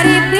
dari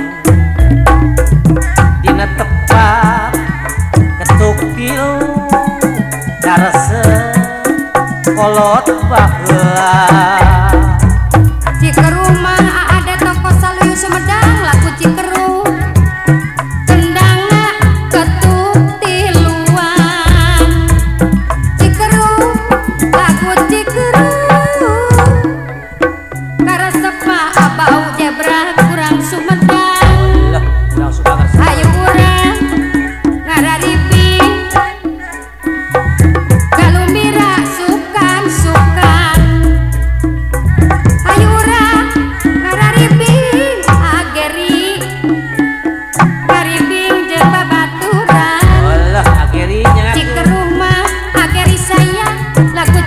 kolot bahwa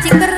chico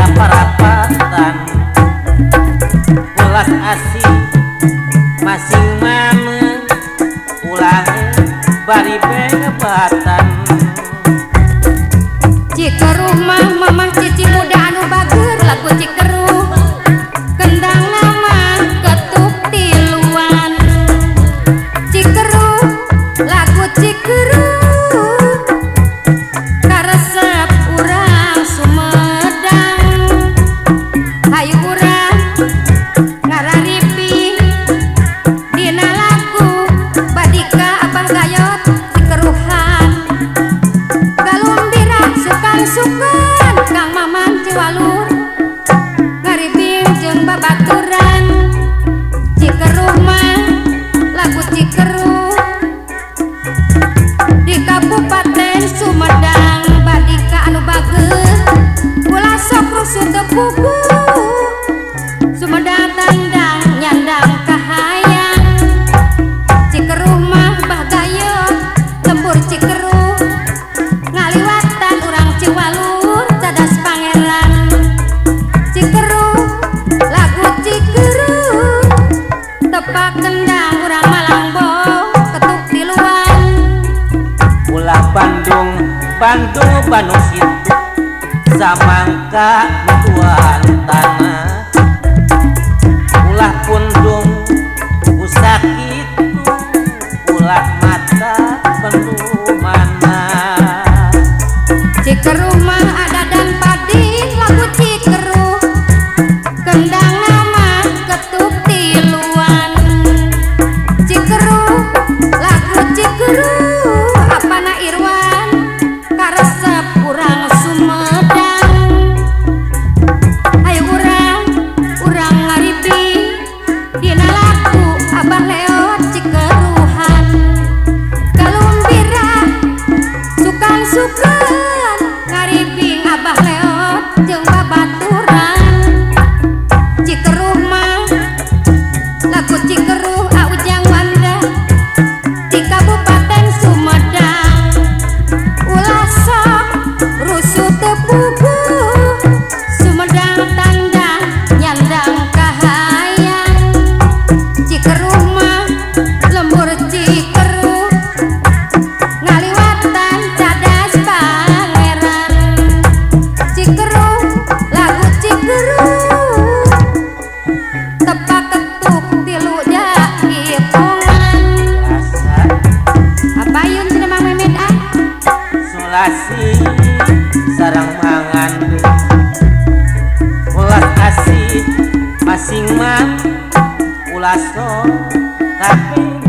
rapat-rapatan asih masing mame ulang eh, bari pengebatan langsungkan Kang Maman Ciwalur Gariting jeung babatu Bantu panusin samangka nutuan tanah. Ulah pun Suka masing-mang ulas no kabeh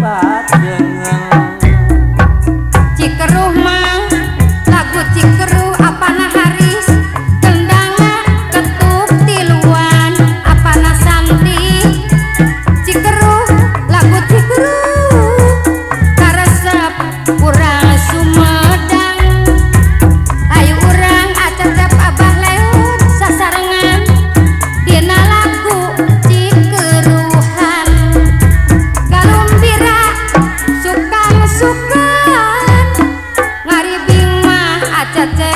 짜짜.